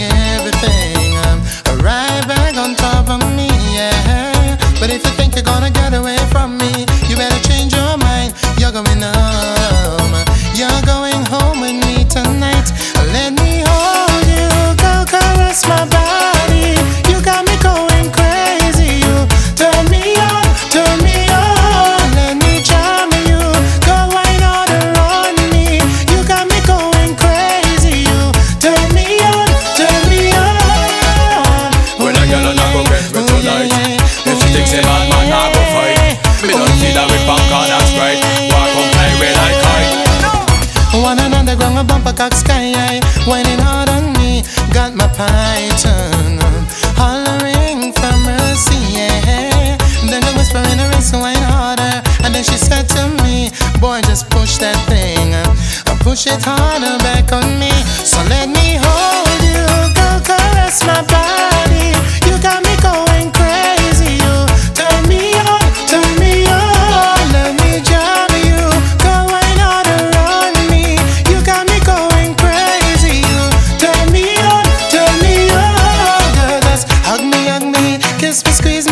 everything. Um, I'm right back on top of me, yeah. But if you think you're gonna get away. Cock sky high, whining hard on me. Got my python hollering for mercy, yeah. Then the whisper in her ear, so whine harder. And then she said to me, Boy, just push that thing, uh, push it harder back on me. So let me hold you,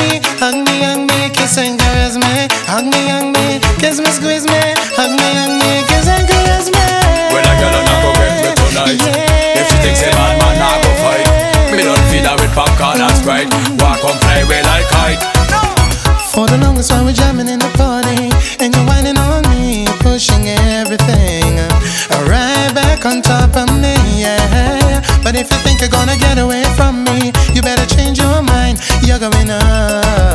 me, hug me, hug me, kiss and caress me, hug me, hug me, kiss me, squeeze me, hug me, hug me, kiss and caress me. When a girl not go get me tonight If she thinks a bad man not go fight Me don't feed her with popcorn and Sprite. Walk come fly away like kite. For the longest while we're jamming in the party And you're whining on me, pushing everything Right back on top of me, yeah. But if you think you're gonna get away from me You better change caminar.